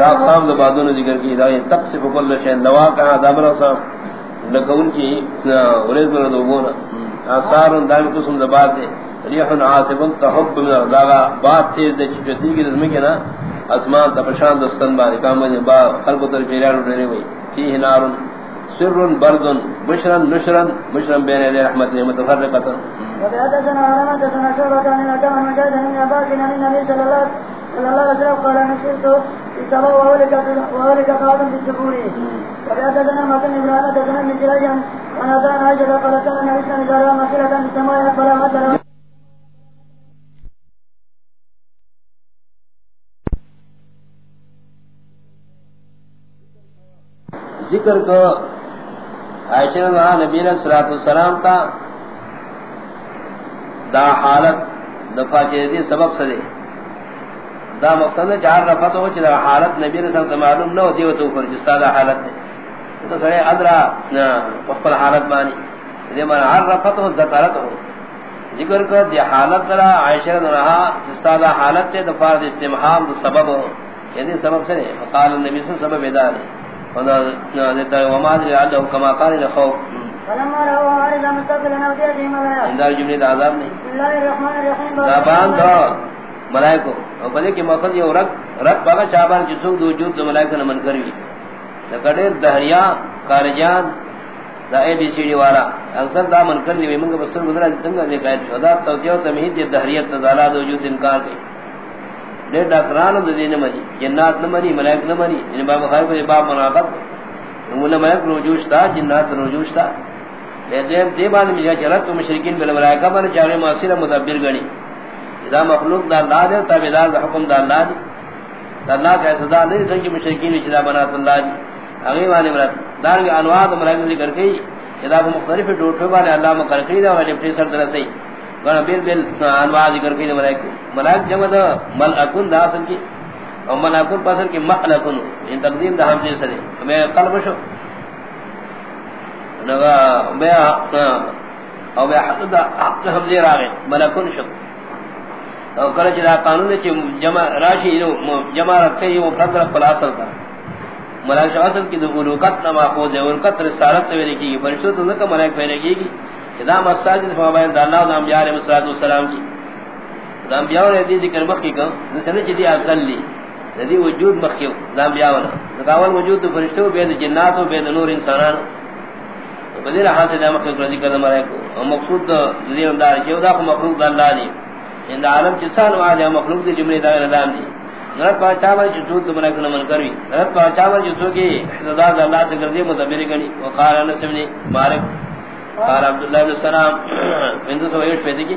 اقسام دو بعدوں نے ذکر کی ہدایت تقصف کل شین دوا کہا دابر اصاب لکون کی ورز بر دوبون آثار دائم قسم دبات دے ریح عاصب تحب من ارداغا بات تیز دے چپتی کی رزمی کے نا اسمان تپشان دستن بانی کامن با خلق تر پیران اٹھنے ہوئی۔ فیہ نار سر برد بشرا نشرا بشرا بین دے رحمت متفرقتا وبعدتنا ورمتنا شعبة من أكام المجاهد من أباكنا من النبي صلى الله عليه وسلم قال نشرت في سبا وولك قادم في الجبور وبعدتنا مكان إبراهيم تسنى من جراجا ونظرنا عجبا قال سنة نبي صلى الله عليه وسلم مخيرة في السماء فلا مثلا ذکر کو عائشہ نبی علیہ الصلوۃ والسلام کا دا حالت دفاع جدی سبب سے دا مقصد چار رفت ہو چلا حالت نبی علیہ السلام معلوم نہ ہوتی تو پر جس طرح حالت ہے تو سڑے ادرا وقت حالت بانی دے من ہر رفت ہو ذکرت ہو ذکر کر دی حالت را، عائشہ رہا جس طرح حالت دے ہے دفاع استمحام دا سبب. ہو یعنی سبب سے قال النبی صلی اللہ علیہ وسلم سبب ادا ہے وما ادري عنه كما قال الخوف فلما رأوا عارضا مستقبلا أوديتهم ولا اندار جملے دا عذاب نہیں. بسم الله الرحمن الرحيم. زبان دا ملائکو. اور بلے کہ مقصد یہ رک رک باغا چابان جسو دو وجود تو ملائکہ نے منکر ہوئی لکڑے دہریا کارجان دا اے بی سی ڈی والا. اکثر دا منکر نہیں منگا بسر گزرا جتنگا دے قائد شدا توتیو تمہید یہ دہریت تزالا دو وجود انکار کی دے ڈاکران دو دین مری جنات نہ مری ملائک ان باب باب ملائک روجوش جنات دیم دے بعد میں جرت تو مشرکین بل ملائکہ بن چارے معصیہ مدبر گنی. اذا مخلوق دا اللہ دے، تابعدار دا حکم دا اللہ دی دا اللہ کا صدا نہیں سنگ مشرکین چلا بنات اللہ دی اگے والے مراد دار کے انواع ملائکہ ذکر کئی اذا مختلف ڈوٹے والے اللہ مکر کئی دا والے پھر سر درسئی گنا بل بل انواع ذکر کئی ملائکہ. ملائکہ جمع دا ملائکون دا اصل کی. اور ملائکون پاسر کی مخلقون ان یعنی تقدیم دا ہم سرے. میں قلب شو. نگا بے او بے حق دا، حق ہم دے راگے ملکن شک او کلچ دا قانون چی جمع راشی جمع رکھتے ہی وہ فضل خلاصل کا ملائک اصل کی دولوکت نما خود ہے ولکت رسالت ویلے کی فرشتو تو ذکر ملائک پہلے کی گی اذا مساجد فما بین دا اللہ دا انبیاء علیہ السلام کی۔ دا انبیاء نے دی ذکر مخی کا نسلے چی دی اصل لی دی وجود مخیو دا انبیاء والا۔ دا وجود فرشتو بین جنات و بین نور انسانان۔ بدیر حاصل نام مخلوق رضی کردہ مرائے کو مقصود دا دین دار کیو دا مخلوق دا اللہ نے ان دا عالم چسان وعد مخلوق دی جملے دا نظام دی۔ نرد پا چاول چسود دا مرائے کو نمن کروی۔ نرد پا چاول چسود کی احتضاد اللہ سے کردی مدبر گنی وقال انس نے مالک۔ قال عبداللہ بن سلام۔ بندو سو ایوش پیدے کی۔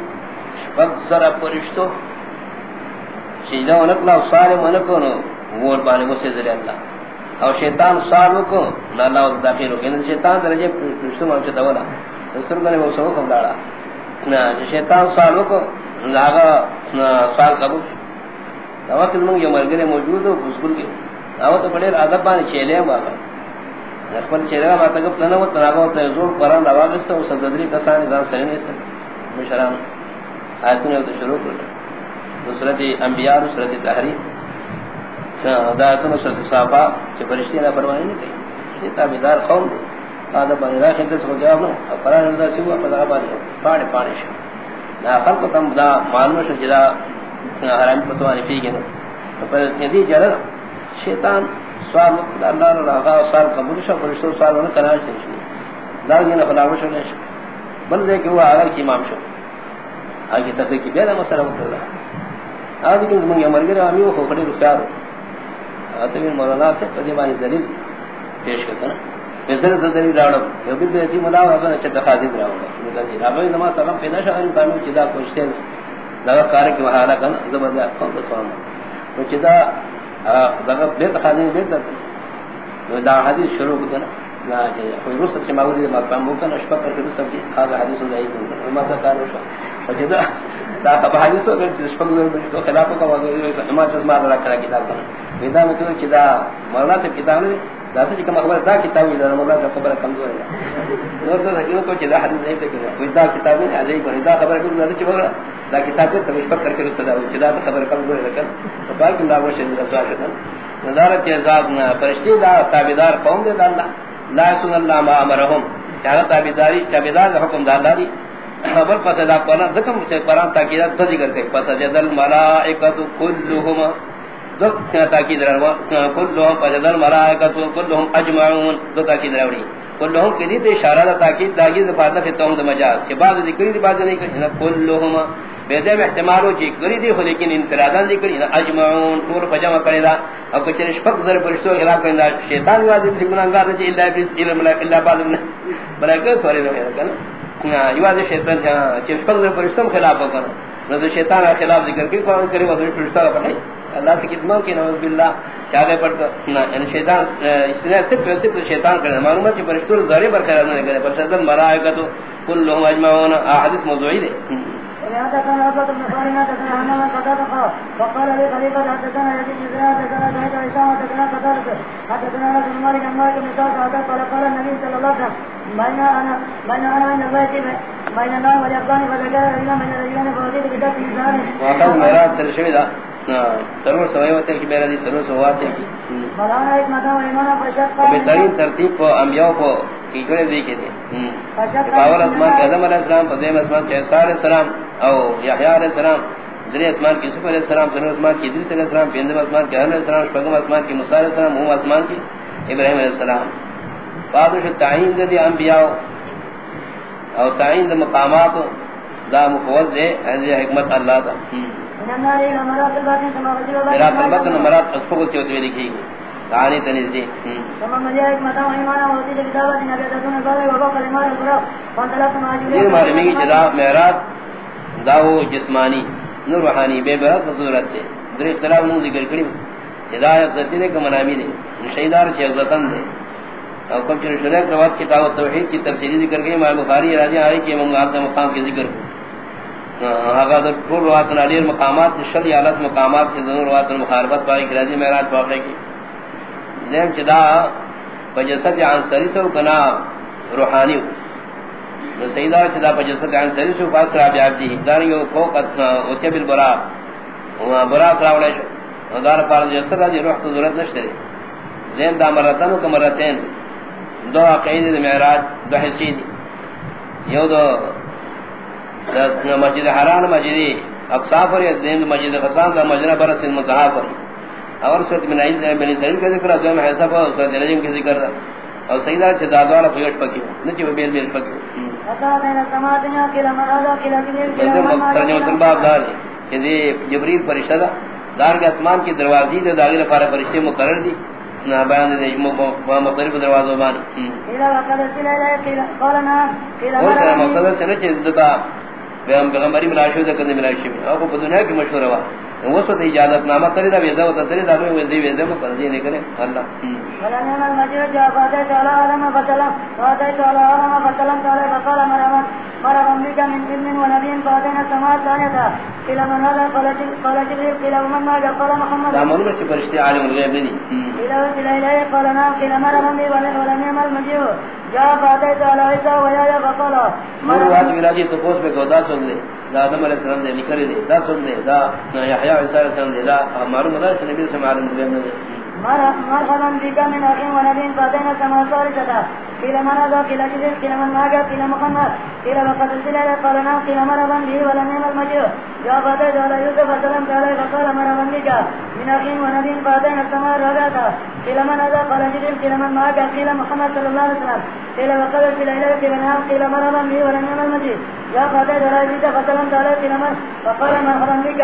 وقت سر پرشتو شیدہ ونکلا صالح ونکونو وور بانے مسے ذری اللہ اور شیطان صالح کو نا اللہ وقت داخل ہوگی یعنی شیطان درجے پرشتو مانچو دولا سر گنے وہ سبو کم دارا شیطان صالح کو لاغا صال قبول وقت منگ یہ مرگرے موجود ہو بسکل کے او تو بڑے عذاب بانے چیلے ہیں باقا نخبر چیلے ہیں باقا کب تنہا وہ تنہا وہ تنہا زور قرآن رواغستا وہ سبدری کسانی ازان سہنے سے مشران آیتوں نے تو شروع کر نصرت انبیاء نصرت تحریر ہدایتوں نصرت صحابہ کہ فرشتے نہ فرمائے نہیں کہیں یہ تابدار قوم دے آدھا بانی راہ خیلتے سے جواب نو قرآن رضا سوا فضا بانی ہو پاڑے پاڑے شو نا خلق تم دا معلوم شو جدا حرامی پتوانی پی گئے پر ندی جرد شیطان سوال وقت اللہ را راغا سوال قبول شو فرشتو سوال ونہ کنار سے شو دار گینا خلاف شو بل دے کہ وہ آگر کی امام شو. آگے تک کی بیدا مسئلہ ہوتا ہے آدھے کہ منگی امر گرے آمی وہ خوکڑی رخیار ہو۔ آتے مولانا سے پدی قدیمانی دلیل پیش کرتا نا۔ نظر سے دلیل راوڑا یو بیل بیتی ملاو ہے اپنا اچھا چکا خاضر راوڑا نظر جی، سے راوڑا نما سلام پیدا شاہر کامل چدا کوشتے دا کار کی وحالا کن زبر دا قوم دا سوام تو چدا دا بیت خادم بیت دا دا حدیث شروع کنا نا۔ کوئی رسل سے ماولی ما پام ممکن اشفا کر کے رسل کی، خاص حدیث دا ایک ممکن ما دا کار وشا چدا دا حدیث کتاب مولانا کتاب کوم دا کتاب دی دا خبره کمزور ده نور څه کو چې دا حدیث نه پکې کوئی دا کتاب نه دا خبره کوم نه چې وګړه دا کتاب ته چې دا خبره کمزور ده په پای کې دا وشه نه عذاب نه پرشتي دا تابعدار قوم الله لا سن الله ما امرهم حکم دا دي خبر پس دا قرآن ذکر سے قرآن تاکیدات ذکر کرتے پس جد الملائکت کلهم دو تاکید روا کلهم فجدل ملائکۃ کلهم اجمعون، دو تاکید روڑی کلهم کی دی اشارہ تاکید داگی زفادہ فی توم مجاز، کہ بعد ذکر دی، بعد نہیں کہ کلهم بیدے میں احتمال ہو جی کری دی ہو لیکن انفرادان ذکر اجمعون طور فجمع کرے دا۔ اور کچھ شفق ذر فرشتو خلاف کرے دا۔ شیطان واجب سے گناہگار نہیں الا ابلیس الا ملائکہ الا بعد ملائکہ سوری نہ کنا یہ شیطان جہاں خلاف شیطان خلاف ذکر کی قرآن کرے وہ فرشتہ پر نہیں اللہ سے کتنا کی نوز باللہ چاہے پڑھ یعنی شیطان اس نے صرف صرف شیطان کرنا معلوم ہے کہ فرشتوں ذرے پر نہیں کرے پر دے مرائے تو وقال لي خليفة حدثنا يزيد بن زياد حدثنا حدثنا قتادة حدثنا بن مالك عن مالك بن سعد قال قال النبي صلى الله عليه وسلم بين بين بين النار واليقظان فذكر من وقال ترشوي سوائے ہوتے کہ میرا بہترین ترتیب کو انبیاء کو اسمان کے علیہ السلام فضیم اسمان کے علیہ السلام او یحیاء علیہ السلام ذری اسمان کی سفر علیہ السلام ذری اسمان کی، ادریس علیہ السلام پیندم اسمان کی علیہ السلام شپگم اسمان کی مصار علیہ السلام، ہم اسمان کی، ابراہیم علیہ السلام۔ بعد شد تعین دی انبیاء۔ او تعین دی مقامات دا مفوض دے حکمت اللہ دا۔ میرا تربت نمرات اسفو کو چوتی ہوئی لکھی۔ گئی کہانی تنیز دی یہ معلومی کی جدا میرات داو جسمانی نور وحانی بے برات صورت دے۔ در اختلاف نو ذکر کری۔ جدا عزتی دے کمنامی دے۔ شہیدار چی عزتن دے۔ اور کم چنو شریک روات کتاب توحید کی تفسیری ذکر کری۔ ماہ بخاری راجی آئی کہ امام آتا مقام کی ذکر۔ کری اگر پور روات علی مقامات، شل یا لس مقامات سے ضرور روات المخاربت پائی کہ رضی معراج واقع کی۔ زم چدا بجسد عن سریسو کنا روحانی نو سیدہ چدا بجسد عن سریسو فاسر عبی عبدی دار یو کو فوق اتیا بالبراق وما براق راولے شو. دار پار جسد راجی روح تو ضرورت نشتری زم دا مرتن و مرتین دو عقید معراج، دو حسی دی. یو دو مسجد حرام، مسجد اقصاف اور دین مسجد قسام کا مجرا برس متحف اور صورت من عیز بن اسرائیل کا ذکر ہے میں حساب اور صورت نجم کا ذکر ہے اور سیدہ سے دادو والا پیش پکی نچے بیل بیل پکی جبریل فرشتہ دار کے اسمان کی دروازی دے داخل پارا فرشتے مقرر دی۔ نہ بیان دے مختلف دروازوں بانی قال مقصد سے نہ چیز بیان پیغمبری ملاشو دے کنے ملاشو او کو دنیا کی مشہور ہوا وہ دی اجازت نامہ تری دا ویزا و تری دا میں ویزا ویزا کو پر دی نے کرے اللہ۔ ولا نعم المجيد جاء بعد تعالى علم فتلا بعد تعالى علم فتلا قال فقال مرحبا مرحبا بك من علم ونبي بعدنا السماء ثانية إلى من هذا؟ قال جبريل إلى من ما قال محمد۔ من بس فرشتي عالم الغيب ني إلى إلى إلى قال نعم إلى مرحبا بي ولا نعم المجيد جاء بعد تعالى عيسى ويا فقال مرحبا بك تو پوس میں گودا سن لے دا آدم علیہ السلام دے نکرے دے دا سن دے دا یحییٰ عیسیٰ علیہ السلام دے دا معلوم ہے کہ نبی سے معلوم ہے مرحبا بك من اخي ونبي بعدنا كما صار كذا قيل من هذا قيل جزيل قيل من ماجا قيل محمد قيل وقد السلال قال نعم قيل مرحبا به ولم يم المجيء جاء بعد جعل يوسف السلام قال فقال مرحبا بك. من اخي ونبي بعدنا كما رغاتا قيل من هذا؟ قال جزيل قيل من ماجا قيل محمد صلى الله عليه وسلم. قيل وقد السلال قيل نعم قيل مرحبا به ولم يم المجيء يا فاتح دلائبك فسلم تعالى في نمر فقال مرحبا بك.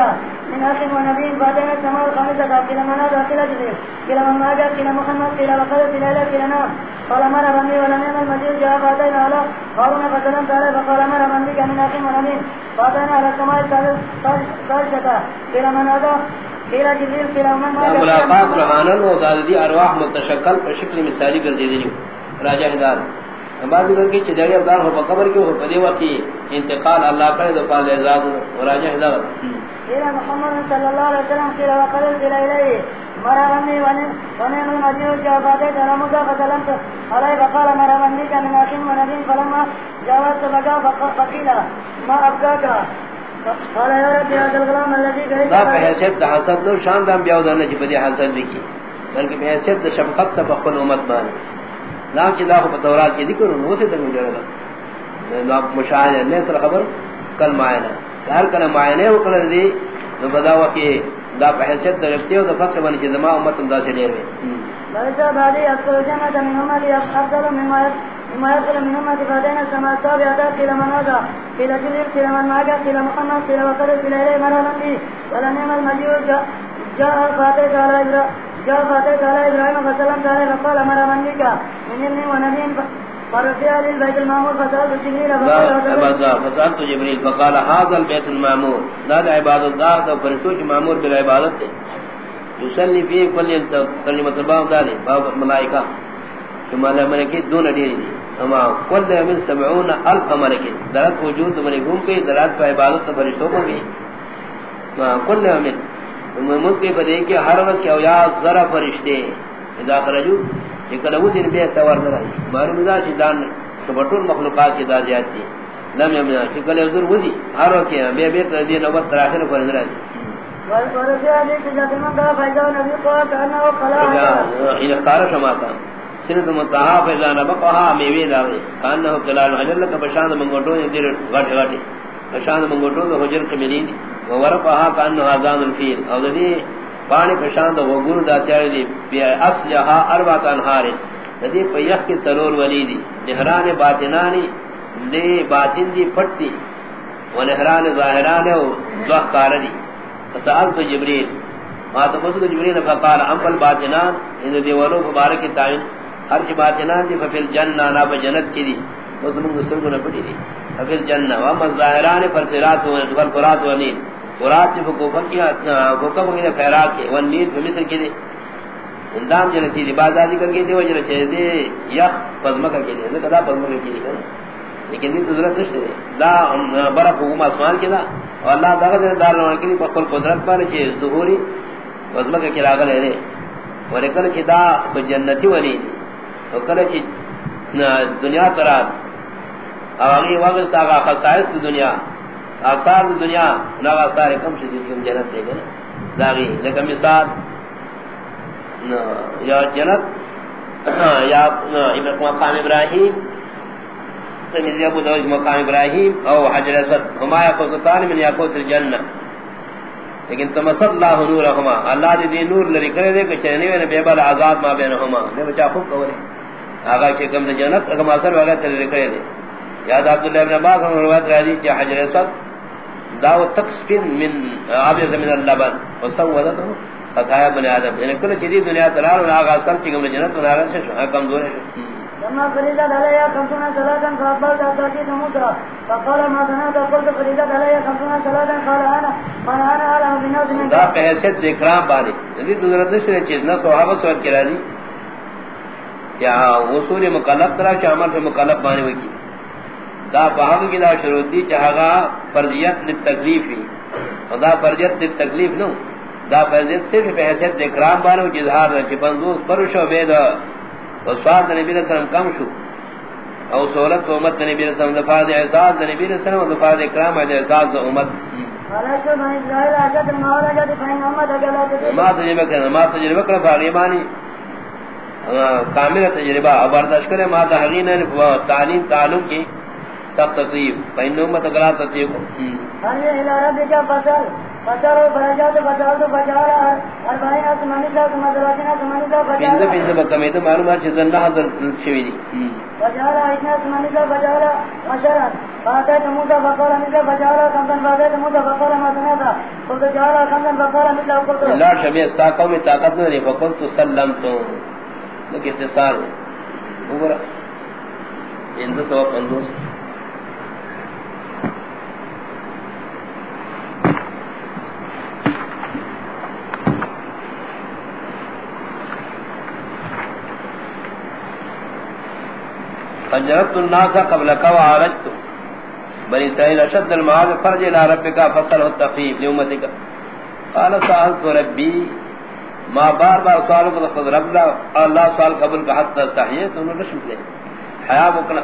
من أخي ونبي فاتح السماء الخامسة. قيل من هذا؟ قيل جبريل. قيل من ماجا قيل محمد. قيل وقال قيل إلى قيل نعم. قال مرحبا بي ولم يعمل مجيد جاء فاتحنا على هارون فسلم تعالى فقال مرحبا بك من أخي ونبي فاتحنا على السماء الثالثة قيل من هذا قيل جبريل قيل من ماجا ملاقات روحانا و دادی ارواح متشکل پر شکل مثالی کر دیدنی راجہ ہدار بعض کر کے چداری ابدار ہو قبر کے ہو؟ پدی وقت انتقال اللہ کرے تو قال اعزاز و راجہ ہدار قيل محمد صلى الله عليه وسلم قيل وقال قيل إليه مرحبا ونعم المجيء جاء فاتح سلامك فسلمت عليه فقال مرحبا بك من أخي ونبي فلما جاوزت بكى فقيل ما أبكاك قال يا رب هذا الغلام الذي حسد شان بیاو حسد لکی بلکہ شفقت امت نام چی دا خو پا تورات کی ذکر انہوں سے تک مجھے لگا مشاہدہ اللہ سر خبر کل معائنہ ہر کل معائنہ دی نو بداوا کی دا دا و بانی چی زمان امت لیر مما مما يدخل من أمتي فاتينا السماء السابعة قيل من هذا قيل جبريل قيل من معك قيل محمد قيل وقد قيل إليه مرحبا جاء على إبراهيم جاء على إبراهيم فسلمت عليه فقال مرحبا بك من ابن ونبي فرفع للبيت المعمور فسألت جبريل فسألت جبريل فقال، هذا البيت المعمور عبادة الله معمور فيه كل الباب دالي باب ملائكة ثم لا ملكي دون اما كل من سبعون الف ملكي ذات وجود ملكون کے ذات پر عبادت فرشتوں کو بھی۔ كل من محمود کے بدے کہ ہر وقت کیا یا ذرا فرشتے۔ اذا خرجوا يكلموا دين بے توار نہ مارو مزا شیطان تو بٹول مخلوقات کی دادیات تھی لم یمنا شکل حضور وزی ہر وقت بے بے دین اور تراخیر پر نظر انکار شماتا سنت متحا فیضا نبقها میوی داوی کانہو کلال حجر لکا بشاند منگوٹو دیر غٹ غٹی بشاند منگوٹو دو حجر کملین وورقها کانہو آزان الفیل. او دی پانی بشاند وگون دا تیاری دی. بی اصلها اربات انحار دی پیخ کی سرور ولی دی. نہران باطنانی دی باطن دی پٹ دی. ونہران ظاہران و دوخ کار دی. فسألت جبريل ما تفسد جبريل فقال أما الباطنان إن ديوانو فبارك التعين هرچ باطنان دي ففي الجنة نا بجنت کی دی۔ وزنم نسل کو نپٹی دی۔ ففي الجنة وما الظاهران فرسرات والقرات ونيل قرات و نیل۔ قرات دي فکوفن کی فکوفن کی خیرات کی ونیل فمثل کی دی۔ اندام جنتی دی بعد آدھی کر کے دی وجنہ چاہے دی، یخ پزمکہ کی دی۔ کدا پزمکہ کی دی۔ لیکن دی ضرورت نہیں ہے دا برف حکم آسمان کی دا۔ اور اللہ دغه دار نو کې په خپل قدرت باندې چې ظهوري وزمه کې راغله دې ورکل چې دا په جنتی ونی او کله چې دنیا ترا او هغه واغ ساغه خصائص د دنیا. آثار د دنیا، نو آثار کم شي، د جنت دی داغي لکه مثال یا جنت، یا مقام ابراہیم تمیزی ابو دوج مقام ابراہیم او حجر اسود ہما یقوتان من یقوت الجنہ لیکن تمسد اللہ نورہما اللہ دی نور لری کرے دے کہ چہنے میں بے بال آزاد ما بینہما نے بچا خوب کورے آگا کہ کم جنت رقم اثر وغیرہ تلے کرے دے یاد عبداللہ ابن عباس ہم روایت راضی کہ حجر اسود داو تکسپن من عابد من اللبن وسودته خطایا بن آدم یعنی کل چیزی دنیا تلال و آغا اصل چکم جنت و نارا سے شو کمزور ہے شو لما فريدة علي خمسون صلاة فأقبلت أتاكيد موسى فقال ما سنعت قلت فريدة خمسون قال أنا أنا أعلم بالناس من دا چیز نہ صحابہ سوال کرا دی کیا وصول مقلب ترا شامل پر مقلب بانی وکی دا فہم کی دا شروط دی چاہگا فرضیت للتکلیف ہی۔ دا فرضیت للتکلیف نو۔ دا فرضیت صرف پہسیت اکرام بانی وکی اظہار دا چی پنزوز پرشو بید وصفات نبی علیہ السلام کم شو۔ او سہولت و امت نبی علیہ السلام دفاعد احساس نبی علیہ السلام و دفاعد اکرام علیہ احساس و امت۔ ما تجربہ کرنا ما تجربہ کرنا فاغیبانی کامل تجربہ برداشت کرے ما تحقین تعلیم تعلم کی سب تطیب فإن امت اقلا تطیب فشاروا فرجات فشارت فشارا اربعين اسماني ذا ثم ثلاثين اسماني ذا پینزہ پینزہ بکمی تو معلومات چیز اللہ حضر شوی دی۔ فشارا عشنا اسماني ذا فشارا عشرا فاتيت موسى فقال مثل فجعل كمسا فاتيت موسى فقال ما سمعت قلت جعل كمسا فقال مثل قلت لا شبیہ استا قوم طاقت رہی فقلت سلمت لیکن اتصال اوپر اندو سوا پندوس فجرت الناس قبل کا وعرجت بني اسرائيل اشد المعاذ فرج الى ربك فصل التخفيف لامتك قال سالت ربي ما بار بار سوال کو خود رب اللہ سوال قبول کا حد صحیح تو انہوں نے شمس لے حیا مکنا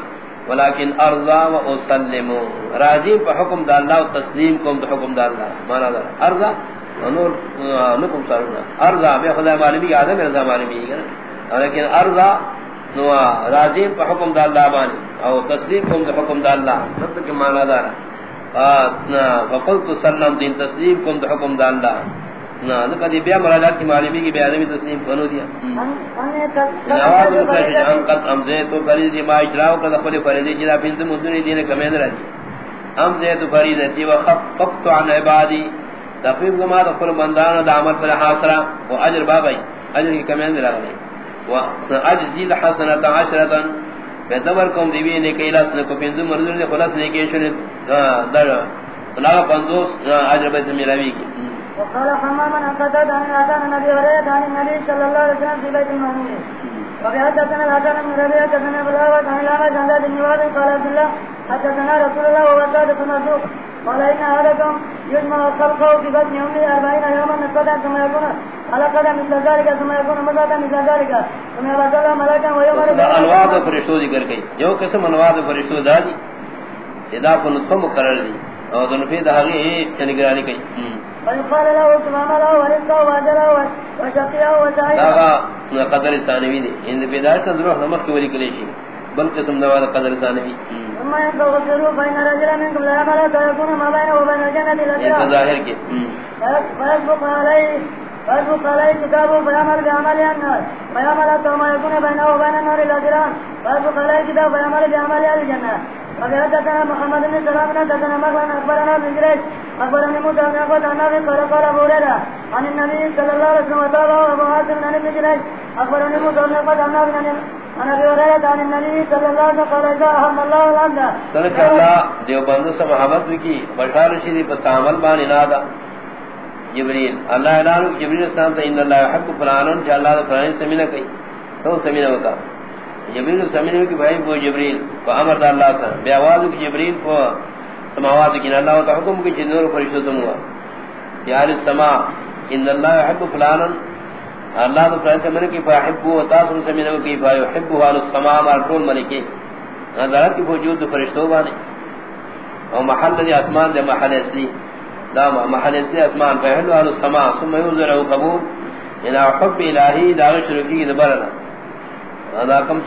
ولكن ارضا واسلم راضی په حکم د الله او تسلیم کوم د حکم د الله معنا دا ارضا نور نکم سرنا ارضا به خدا معلومی ادم رضا معلومی ہے لیکن ارضا، نو راضی په حکم د الله باندې او تسلیم کوم د حکم د الله سب کے معنی دار نا فقلت سلم دین، تسلیم کوم د حکم د الله نا لکہ دی بیا مرادات کی معلومی کی بیا آدمی تسلیم کنو دیا نواز مکشش ان قد امزے تو فرید دی ما اجراؤ قد اخبر فریدی جنا پینز مدنی دین کمین رہی امزے تو فریدتی وخفقت عن عبادی. تقریب گما دخل بندان دا عمل پر حاصرہ و اجر بابای اجر کی کمین رہی و اجزی لحسنت عشرتا پیدور کم دیوی نے کئی لاس نے کو پینزو مرزور نے خلاص نے کئی شنی در ناغا پندوس اجر بیت ملاوی کی وقال حمام ان قتد عن اتان النبي وريت عن النبي صلى الله عليه وسلم في بيت المعمول وبحدثنا الاتان من ربيعه حدثنا بلاوة عن الامج عن ذات النواب قال عبد الله حدثنا رسول الله وهو صادق المصدوق قال ان احدكم يجمع خلقه في بطن امه اربعين يوما نطفه ثم يكون على قدم مثل ذلك ثم يكون مضغه مثل ذلك ثم يبعث الله ملكا ويؤمر انواع فرشتوں ذکر گئی جو قسم انواع فرشتوں دادی اذا کو نطفہ مقرر دی۔ اور دنفی دہاگی چنگرانی کئی۔ ويقال له ورزقه واجره وشقيه وسعيه داغا قدر ثانوی دی۔ ان سے ضرور نمک کی ولی بل قسم نواز قدر ثانوی۔ ينبغ السرور بين رجل منكم لا يعمل فيكون ما بينه وبين الجنة یہ ظاہر کی۔ فيسبق عليه فيسبق عليه كتابه فيعمل بعمل النار. فيعمل ثم يكون بينه وبين النار الأجران فيسبق عليه كتابه فيعمل بعمل الجنة. وبحدثنا محمد بن سلام حدثنا مغرن اخبرنا بن جريج اخبرني موسى بن عقبة عن نبي قال قال ابو هريرة عن النبي صلى الله عليه وسلم وتابعه ابو حاتم عن ابن جريج اخبرني موسى بن عقبة عن نبي عن ابي هريرة عن النبي صلى الله عليه وسلم قال اذا اهم الله العبد سنك الله دیوبند سے محبت کی بشار شریف تعامل بان انادا جبریل، اللہ اعلان جبریل السلام تے ان اللہ يحب فلان جل اللہ فلان سمینا کئی۔ تو سمینا ہوتا۔ جبریل سمینے کی بھائی وہ جبریل کو امر دا اللہ سے بے آواز کی جبریل کو سماوات کی اللہ کا حکم کی جنور فرشتوں تم ہوا یا السماء، ان اللہ يحب فلانا۔ اللہ تو فرشتہ من کی فحب و تاس سمینے کی فحب اهل السماء اور طول ملکی نظر کی وجود فرشتوں بانے۔ اور محل دی اسمان دے محل اصلی دا محل اصلی اسمان فحل اهل السماء، ثم ينظر قبول ان حب الہی، داغ شروع کی دبرنا۔ ادا کم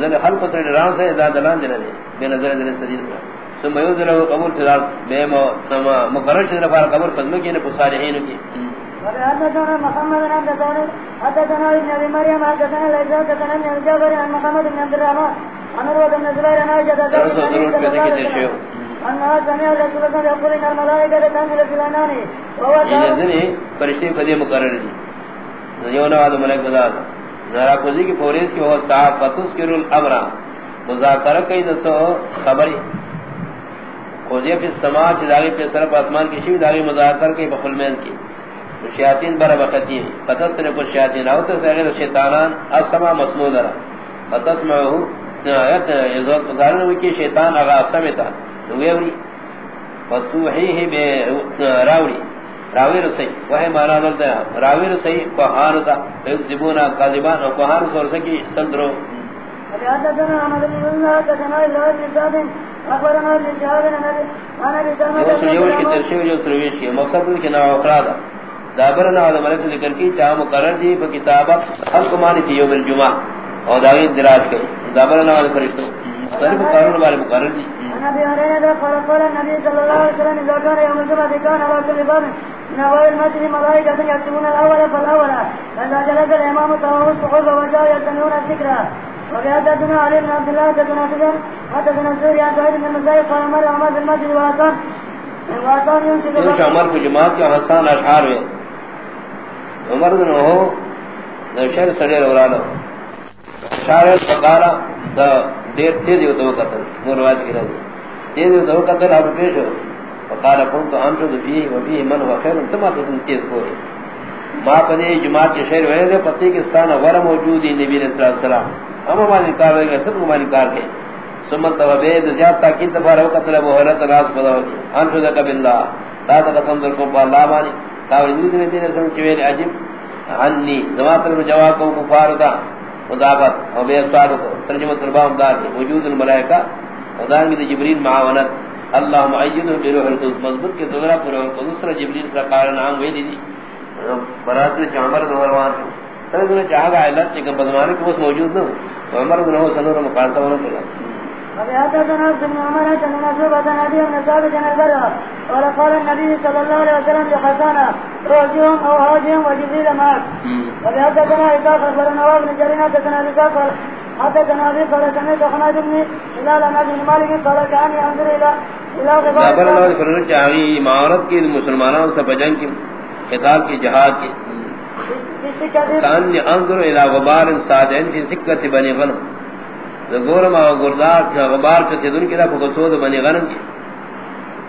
زل ہر کو سے ران سے ادا دلان دے نے بے نظر دے سدیس کا ثم يذل قبول فلاس بے مقرر شد رفع قبر فضل کی نے صالحین کی. محمد بن عبد الله حدثنا ابن ابي مريم حدثنا ليس حدثنا ابن جابر عن محمد بن عبد الرحمن عن روى بن زبير عن عائشة رضي انها سمع رسول الله يقول ان الملائكه تنزل في الانان وهو یہ فرشتے فدی مقرر دی. یونا وعد ملک بذات نارا کی پوریس کی وہ صاحب فتذکر الامر۔ مذاکرہ کئی دسو خبری۔ کوزی فی السماء چداغی پہ سر آسمان کی شوی داغی مذاکر کی بخل مین کی۔ شیاطین برا بختی ہیں۔ فتس فتسر کو شیاطین او تسر شیطانان السماء مسنود را۔ فتس فتسمعو آیت یزوت پزارن ہوئی کی شیطان اغا سمتا نویوری۔ فتوحیه بے راوری۔ راوی رسی وہی مانا دلتا ہے راوی رسی کوہان تا زبونا قاذبان کوہان سور سکی ابي سلمة یوش کی مقصد دابرنا ملک ذکر چاہ مقرر دی کتابت مانی تھی یوم الجمعہ۔ اور داغی دابرنا مقرر والے مقرر دی۔ نبی هريره قال قال النبي صلى الله عليه وسلم اذا كان يوم الجمعه كان على كل باب نوال المسجد ملائكة يكتبون الأول فالأول فإذا جلس الإمام تمام الصحوف وجاء يستمعون الذكرى وحدثنا علي بن عبد الله حدثنا سجن حدثنا سوري عن سعيد بن المسيب قال مر عمر في المسجد واتان واتان يمسك عمر کو جماعت کے حسان اشعار میں۔ عمر بن ہو نشر سڑے رولانا اشعار فقارا دا دیر تیز یو تو قتل مور روایت کی رضی تیز یو تو قتل اب پیش ہو۔ فقارا کن تو انشد فیہ و فیہ من و خیر انتما تم تیز کوئی ما پنے جماعت کے شہر ہوئے دے پتی کستان غیر موجودی نبی علیہ الصلوۃ والسلام. ہم ہماری کار لگے سب ہماری کار کے سمت و بید زیاد تاکید دفار ہو قتل ابو حیرت راز پدا ہو انشو ذکا باللہ. تا تا قسم در کو پا اللہ مانی. تاور جنید نبی علیہ السلام چویر عجب عنی زمات پر جواب کو کفار دا مضافت و بے سوال کو ترجمہ تربام دار وجود الملائکہ. ودار کی جبریل معاونت. اللہ معید بروح القدس مضبوط کے دوگرہ پر روح القدس را جبریل سر قارن عام ہوئی دی برات نے عمر دوروان تر نے چاہا گا علت کہ بدمانے کو موجود نہ ہو عمر بن ہو سنور مقاصہ ہونا پڑا وحدثنا بن عمر قال النبي صلى الله عليه وسلم لحسان وجبريل معك قال سمعت حماد بن هلال عن مالك قال غبار اللہ فرن چاہی معارض کی مسلمانوں سے بجنگ کی خطاب کی جہاد کی کان انظر الى غبار سادین فی سکت بنی غنم۔ زغور ما غردار کا غبار کے دن کی دا فقصود بنی غنم کی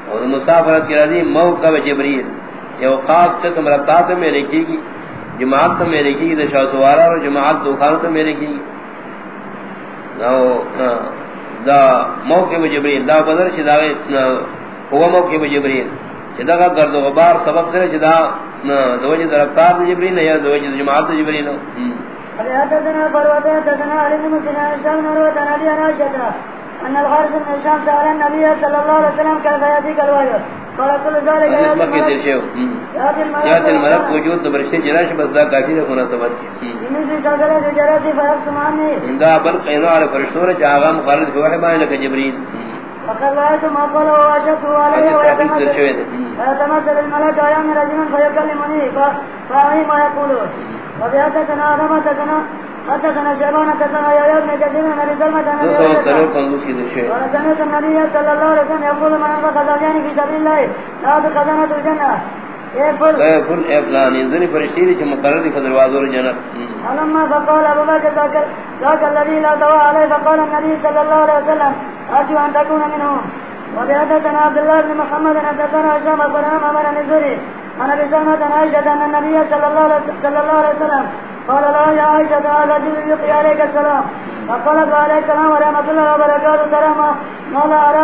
اور مسافرت کی رضی موقع جبریل۔ یہ خاص قسم رتات میں لکھی گی۔ جماعت میں لکھی گی دشا سوارا اور جماعت دوخان میں لکھی گی۔ دا موقع جبریل دا بدر شدا ہوا موقع جبریل شدا دا گرد و غبار سبب سر سے شدا دوجہ رفتار جبریل یا دوجہ جماعت جبریل حدثنا فروة حدثنا علي بن مسلم عن هشام عن أبي عن عائشة أن الحارث سأل النبي صلى الله عليه وسلم كيف يأتيك الوحي کی الملك دیشے يأتي یا تن الملك وجود تو برشتے جراش بس دا کافی ہے مناسبت کی دا بل قینو علی فرشتوں نے چاہا مخالد فی وحی بائن لکا جبریل وقد رأيت ما قال ووجدته عليه ويتمثل الملك أيام رجلا فيكلمني فأعي ما يقول وبحدثنا آدم حدثنا حدثنا شيبان حدثنا يا ابن كثير من أبي سلمة عن در شوید قال سمعت النبي صلى الله عليه وسلم يقول من انفق زوجين في سبيل الله لا بخزنة الجنة. فل اے فلان انزنی فرشتی دی چھ مقرر دی فدروازور جنت. فلما فقال ابو بكر ذاك- ذاك الذي لا دواء عليه فقال النبي صلى الله عليه وسلم ارجو ان تكون منهم وبحدثنا عبد الله بن محمد حدثنا هشام اخبرنا عمر بن الزهري عن ابي سلمة عن عائشة ان النبي صلى الله عليه وسلم قال لا يا عائشة هذا جبريل يلقي عليك السلام. فقالت وعليك السلام ورحمة الله وبركاته سلاما ما لا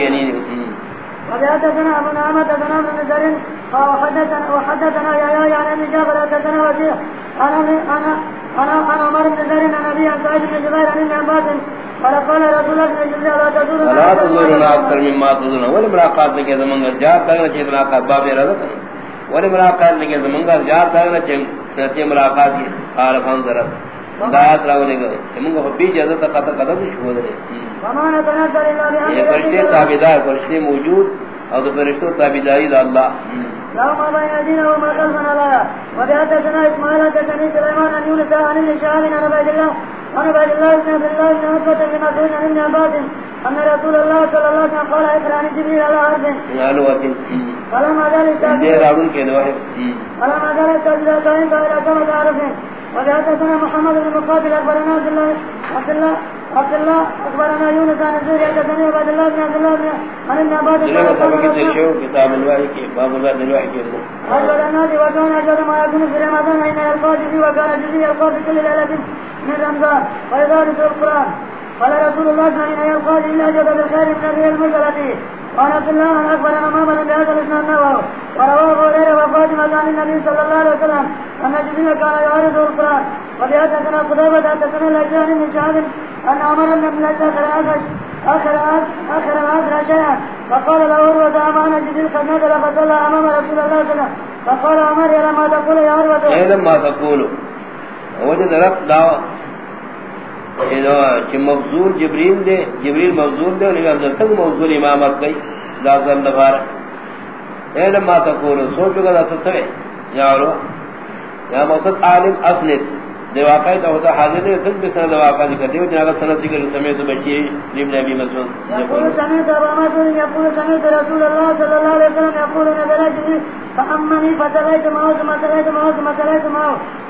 گینی وحدثنا ابو نعمة حدثنا ابن نزار وحدثنا وحدثنا يا يا عن ابن جابر حدثنا وكيع انا انا انا انا عمر بن نزار عن ابي عن سعيد بن جبير عن ابن عباس. قال قال رسول الله صلى الله عليه وسلم لا تزورنا اکثر مما تزورنا ولی ملاقات لکے زمانگا زیاد تاگنا چھ ملاقات باب ارادہ کرنا ولی ملاقات لکے زمانگا زیاد تاگنا چھ ملاقات کی قال فانظرت دایات راولے گئے۔ کہ منگا حبی جازت قطع قدم شکو دے۔ الا یہ فرشتے بامر تابدار فرشتے موجود اور تو فرشتوں تابداری دا اللہ۔ له ما بين وما خلفنا وبحدثنا حدثني سليمان عن يونس عن ابن شهاب عن عبيد الله عن عبيد الله بن عبد الله بن عتبة بن مسعود عن ابن عباس ان رسول الله صلى الله عليه وسلم قال اقرا عن جبريل على ارض علواتن فلما ذلك دے راڑن کے دو ہے فلما ذلك سجد كائن الى كما تعرف وحدثنا محمد بن مقاتل اخبرنا عبد الله عبد الله عبد الله اخبرنا يونس عن الزهري حدثني عبد الله بن عبد الله عن ابن عباس کتاب الواحی کی باب اللہ دلوحی کی أجود الناس وكان أجود ما يكون في رمضان يلقى جزي وكان جزي يلقى في كل ليلة من رمضان. ويدارس القرآن قال رسول الله صلى الله عليه وسلم يلقى جزي أجود بالخير من الريال المرسلة وعن عبد الله عن أكبر ماما بهذا الإسلام نواه ورواه أبو هريرة وفاطمة عن النبي صلى الله عليه وسلم، أن جبريل كان يعرض القرآن. وبحدثنا قتيبة حدثنا الأجزاء من شهاب أن عمر بن عبد العزيز آخر آخر آخر آخر شيئا. فقال له عروة أمانة جبريل، قد نزل فصلى أمام رسول الله صلى الله عليه وسلم. فقال عمر، يا ما تقول يا عروة؟ علم ما تقولو وجد رب دعوة. چھ مفضول جبریل دے، جبریل مفضول دے، انہیں اندر تک مفضول امامت گئی لازم دفار علم ما تقولو، سوچو گا دا ستوے یا علو یا مقصد عالم اصلت دے واقع تو ہوتا حاضر نے سب کے ساتھ واقع ذکر دیو جناب سنت ذکر سمیت بچی ابن ابی مسعود۔ يقول سمعت ابا مسعود يقول سمعت رسول الله صلى الله عليه وسلم يقول نزلت فأمني فتليت معه ثم تليت معه، ثم تليت معه، ثم تليت معه۔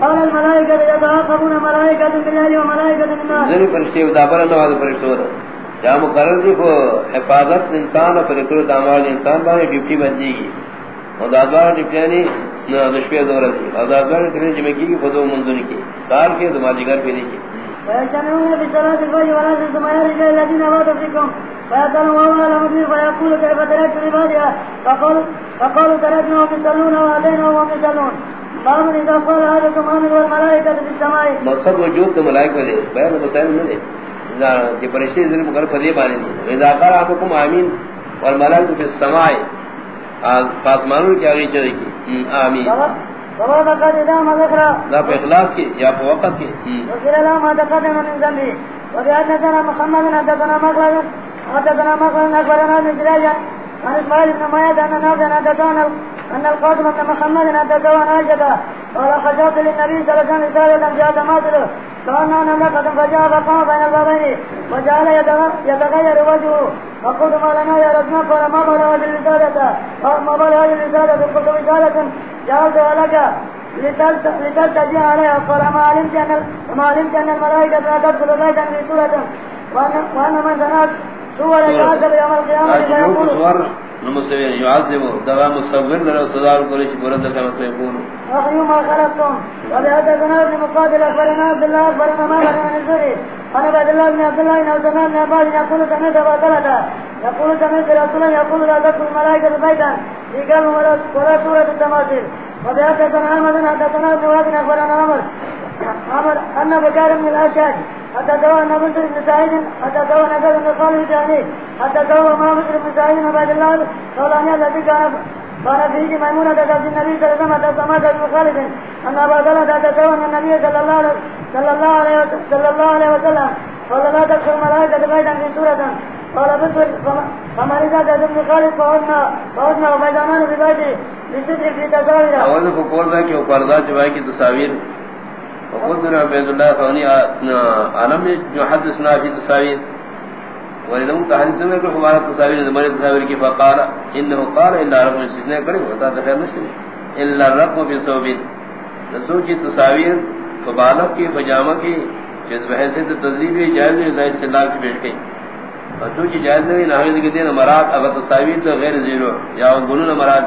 قال الملائكة يتعاقبون ملائكة بالليل وملائكة بالنهار ذری فرشتے دابر نواز فرشتوں دا جا مقرر دی کو حفاظت انسان اور دامال انسان بانے ڈیوٹی بن جی گی. اور دادوار ڈیوٹیانی دشپے دور دی اور دادوار جمع کی کی منظور کی. سار کے دماغی گھر پیدی کی. ويجتمعون بصلاة الفجر ولا الذين باتوا فيكم. فيسألوا وهو على مدير فيقول كيف تركت عبادها فقالوا فقالوا تركناهم يصلون وأتيناهم وهم يصلون باب قال في السماء مقصد وجود تو ملائکہ دے بیان مسائل دے اذا کہ فرشتے ذل مقرر فدی بانے دی اذا قال احدكم امین والملائکہ فی السماء پاسمانوں کی آگے چلے کی آمین لا پہ اخلاص کی یا پہ وقت کی وقال لا ما تقدم من ذنبه وبحدثنا محمد حدثنا مخلد حدثنا مخلد أخبرنا من جراجة عن إسماعيل بن أن نافذا حدثنا أن القاسم بن محمد حدثنا عن عائشة قال للنبي صلى الله عليه وسلم جاءت ماثله نملكة فجاء فقام بين البابين وجعل يتغير وجهه فقلت ما لنا يا رسول قال ما بال هذه الرسالة؟ ما بال هذه الرسالة؟ قلت رسالة جعلتها لك لتلتجي عليها. قال ما علمت أن ما علمت أن الملائكة لا تدخل بيتا في سورة وأن من تناس سورة يعذب يوم القيامة فيقول نمسوین يعذب دغا مصور لرا صدار قريش برد قیمت يقول أخي ما خلقتم وبهدثنا ابن مقاتل أخبرنا عبد الله أخبرنا ما بني من الزري أنا بعد الله بن عبد الله إنه سمع بن عباس يقول سمعت أبا ثلاثة يقول رسولا يقول لا تدخل الملائكة بيتا في قلب ولا ولا سورة التماثيل وبهدثنا أحمد حدثنا ابن وهب أخبرنا عمر. عمر أن بكار من الأشهد حتى دوا أن بنت بن سعيد حتى دوا نزل بن خالد الجهني حتى دوا ما بنت بن سعيد الله قال أن الذي كان كان فيه ميمونة تزوج النبي صلى الله عليه وسلم تسمى بن خالد أن أبا ثلاثة تدوا أن النبي صلى الله عليه صلى الله عليه وسلم صلى الله عليه وسلم قال لا تدخل الملائكة بيتا في سورة قال بنت فما إذا تدوا ابن خالد فعدنا فعدنا وبيدامان ببيتي بستر في تساويرا اول کو قول ہے کہ وہ پردہ چبائے کی تصاویر وقلت له عبد الله ثاني عالم جو حدثنا في تصاویر ولدم تحدث میں کہ ہمارا تصاویر ہمارے تصاویر کی فقال انه قال الا رقم استثناء کرے ہوتا تو خیر نہیں الا رقم بصوب رسول کی تصاویر، فبالغ کی پجامہ کی، جس بحث سے تذلیب جائز ہے استدلال کی بیٹھ گئی اور تو کی جائز نہیں نہ کہ دین، مراد اب تصاویر تو غیر زیرو، یا گنون مراد.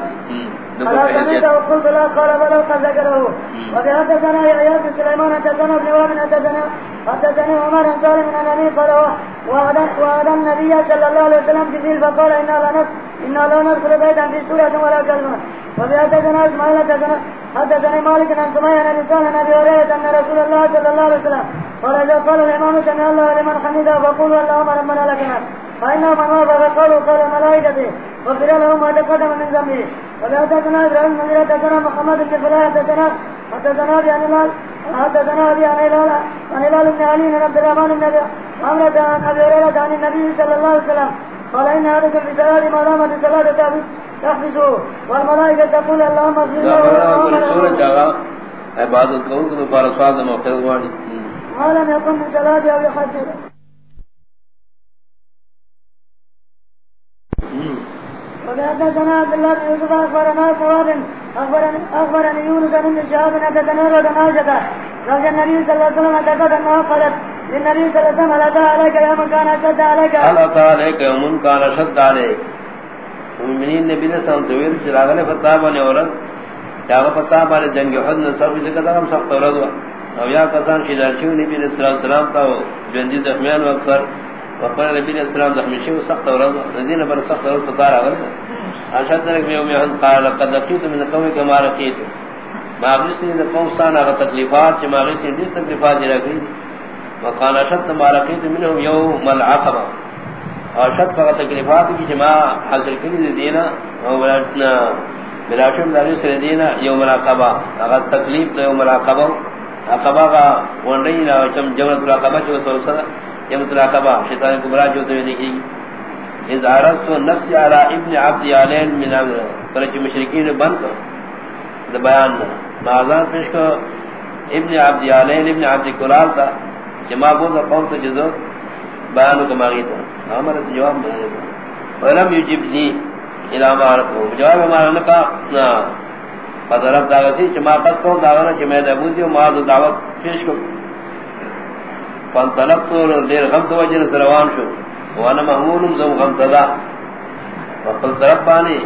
وقلت لا قال بل قد ذكره وبحدثنا يحيى بن سليمان حدثنا ابن وهب حدثنا حدثني عمر سالم من النبي قال وعد النبي صلى الله عليه وسلم جبريل فقال انا لا ندخل انا لا ندخل بيتا في سوره ولا كلمه وبحدثنا اسماعيل حدثنا حدثني مالك عن سمية عن رسالة ابي هريرة ان رسول الله صلى الله عليه وسلم قال اذا قال الامام سمع الله لمن حمده فقولوا اللهم ربنا لك الحمد. فانه من وافق قالوا قال الملائكه غفر له ما تقدم من ذنبه. وحدثنا ابراهيم بن حدثنا محمد بن فلاح حدثنا حدثنا عن هلال حدثنا عن هلال عن هلال بن علي بن عبد الرحمن بن عمرة عن ابي هريرة عن النبي صلى الله عليه وسلم قال ان هذا في صلاة ما دامت الصلاة تحبسه والملائكة تقول اللهم اغفر له عبادت کروں تو فارسواد موقع واڑی ما لم يقم من صلاة يحجر وحدثنا عبد الله بن يوسف اخبرنا ثواب اخبرني اخبرني يونس بن شهاب حدثنا رد عائشة رضي النبي صلى الله عليه وسلم حدثت انها قالت للنبي صلى الله عليه وسلم لا عليك يوم كان اشد عليك. الا عليك يوم كان اشد عليك. مومنین نبی نے سلام تویر چراغ نے فتح بنے اورس کیا فتح بنے جنگ احد نے سب سے قدر ہم سخت اورد ہوا. او یا کسان شیدار چیو نبی نے سلام سلام تا جنجی زخمیان و اکثر. وقال نبی علیہ السلام زخمی شیو سخت ورد ندین پر سخت ورد فتار آگر اشد رک میں یوم یحن قال، لقد لقیت. من قومی کما رقیت ماغرسی نے قومستان آگا تکلیفات چی ماغرسی نے تکلیفات جرا گئی وقال، اشد ما مارقیت منہم یوم العقبہ اور شد فقط تکلیفات کی جماع حاصل کری دینا بلاشم داری سر دینا یوم العقبہ اگر تکلیف یوم العقبہ عقبہ کا ونڈینا چم جمرت العقبہ چو سرسل یوم شیطان کبرا جو تو دیکھی اذ عرضت نفسی علی ابن عبد یالین من امر۔ کرچ مشرکین بند دا بیان نہ نازان پیش کو ابن عبد یالین، ابن عبد کلال تھا۔ تا جمع بود قوم تو جزو۔ بیانو کماغی تا ہمارا تو جواب دے دیتا ولم یجب یجبنی الى مارکو جواب ہمارا نکا نا فضرب داغسی چما قد کون داغنا چی میں دبوزی و ماز دعوت پیش کو فانطلقتو لیر غمت وجر سروان شو. وانا محمول زم غم صدا. وقل طرف بانی.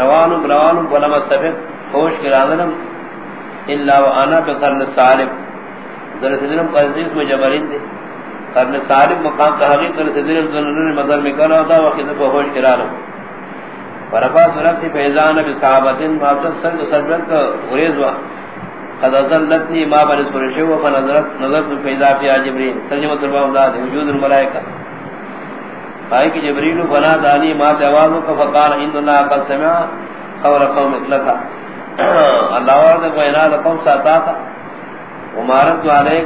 روانم روانم ولم استفق خوش کرادنم الا وانا بقرن صالب در سدنم قرزیس میں جبرین دے قرن صالب مقام تحقیق در سدنم ذنرن مظر میں کنا ہوتا وقت کو خوش کرادنم فرفات نفسی فیضان بصحابتن مابتت سرد سربت کا غریز وا. قد ازلتنی ما بنس فرشو فنظرت نظرت فیضا فی آجبرین ترجمت البام داد وجود الملائکہ آئی کہ جبریل بنا دانی ما دوازو کا فقال ان اللہ قد سمع قول قوم اطلقا. اللہ ورد کو اناد قوم ساتا تھا ومارت علیک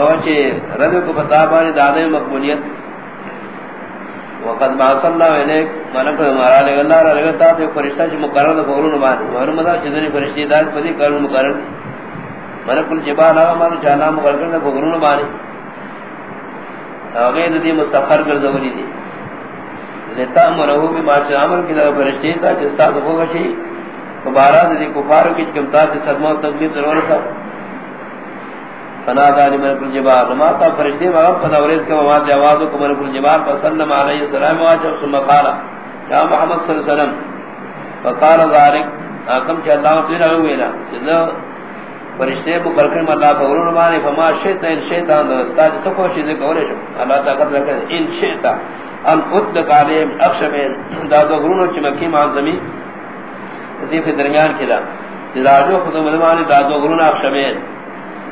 اوچے رد کو بتابانی دادے مقبولیت. وقد بعث اللہ علیک ملک ہمارا لے اللہ را لگا تا فرشتہ چ مقرر دے قولن بان اور مدا چدنی فرشتہ دار پدی قانون مقرر ملک الجبال ہوا مان جانا مقرر دے قولن بان اگے ندی مستقر کر زوری دی. لتا امرہ بما عمل کی طرف فرشتے تا جس تا ہو گئی مبارہ دی کفار کی کمتا سے صدمہ تکلیف ضرور تھا فنا دانی ملک الجبال ما تا فرشتے وہاں پتہ ورز کا ما دی آواز کو ملک الجبال فسلم علیہ السلام واجب ثم قال یا محمد صلی اللہ علیہ وسلم. فقال ذلك حکم کہ اللہ تعالی نے ویلا. جنا فرشتے کو برکت اللہ فورن مانے، فما شیطان شیطان استاد تو کوشش کرے اللہ تعالی کا ان شیطان ان اطلق علیم اخشبین دا جی دو غرونو چی مکی معظمی دی فی درمیان کلا تلاجو خود مدمانی دا دو غرونو اخشبین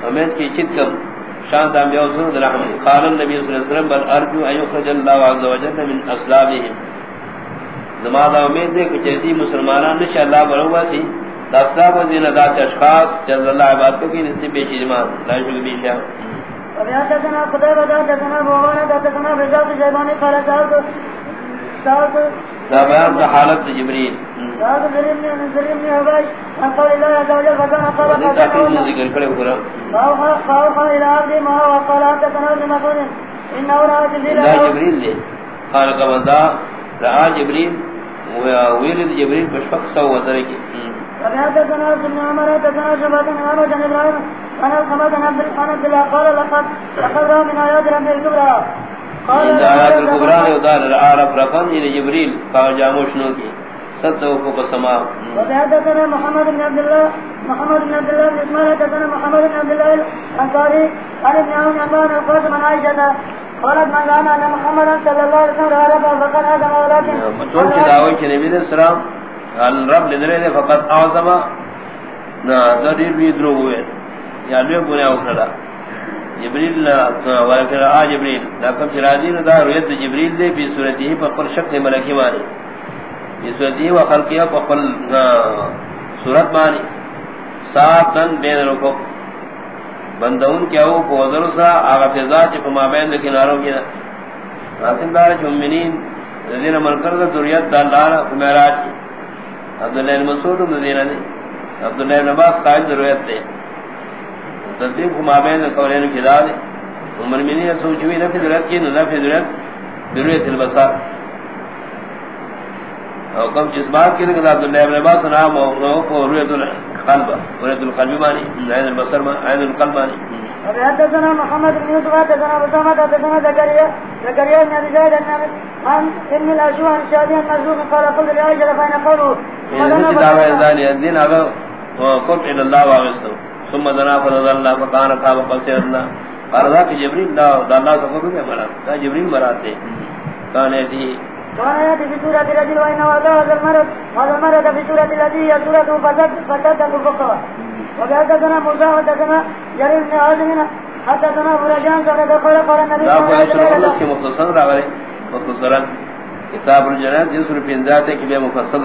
امید کی چتکم شان دام بیو سنو در رحمت۔ قال النبی صلی اللہ علیہ وسلم، بل ارجو ان یخرج اللہ عز و جل من اسلامهم نماز امید دے کہ چیزی مسلمانان نشاء اللہ بروا سی۔ دا اسلام و زین ذات اشخاص جل اللہ عباد کو کی نصیب بیشی جمان لا شکر بیشا وبيعتنا قتيبة حدثنا ابو عوانة حدثنا بزاق الشيباني قال سألت سألت لا بیان دا حالت جبریل۔ سألت زريبني من زريبني عباش عن قول الله عز وجل فكان قال تحقیق ذکر کرے بکرہ فأوحى إلى عبدي ما هو وقال مسعود إنه رأى جبريل لا جبریل دے۔ قال قبضا رأى جبریل ویلد جبریل بشفق سو وزر کی۔ وبيعتنا ابن عمر حدثنا شبابا عن وجه إبراهيم انا الخمس انا عبد الحمد لله قال لقد لقد رأى من آيات رب الكبرى قال آيات الكبرى يدار العرب رفن إلى جبريل قال جاموش نوكي ستو فوق السماء وبيعتنا محمد بن عبد الله محمد بن عبد الله بن اسماعيل حدثنا محمد بن عبد الله الانصاري قال ابن عون عبان القاسم عن عائشة قالت من زعم ان محمدا صلى الله عليه وسلم رأى ربه فقد آدم ولكن مطول کی دعوی کہ نبی علیہ السلام الرب لدرے دے فقط اعظم. نا ذریر بھی درو ہوئے یا لوگ گناہ اکھڑا جبریل ولکن آ جبریل لکم شرازین دا رویت جبریل دے بی صورتی ہی پر شکل ملکی مانی بی صورتی و خلقیہ پر صورت مانی ساتن بین رکو بندون کیا ہو کو وزر سا آغا فضا چی پما بین دے کناروں کی ناسم دار چومنین رضین منکر دا دوریت دا اللہ را کمیراج کی عبداللہ بن المسود رضین دے عبداللہ نباس قائد دوریت دے۔ تصدیق کو مابین قولین کی داد عمر میں منی سوچوی نفی ضرورت کی نفی ضرورت ضرورت البصر او کم جس بات کی کہ عبداللہ ابن عباس نام اور او کو رویت القلب رویت القلب مانی عین البصر ما عین القلب مانی حدثنا محمد بن يوسف حدثنا بسامة حدثنا زكريا زكريا بن ابي زيد عن ابن الاشوان الشادي المرزوق قال قلت لعائشة فاين قوله اگر ثم دنا فضل فقان دا دا کوئی اس کی وسلم. مختصر مختصرا. کتاب الجنات جس روپی انداتے کی بے مفصل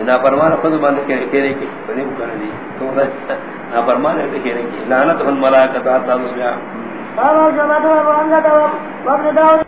نا فرمان خود باندھ کے کہنے کی بنی کر دی۔ تو نا فرمان ہے کہنے کی۔ لعنت الملائکۃ تعالی قال جمعت ابو حمزه وابن داود